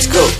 Let's go.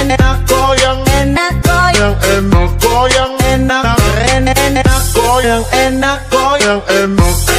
Enak goyang. Enak, goyang. Enak goyang. Enak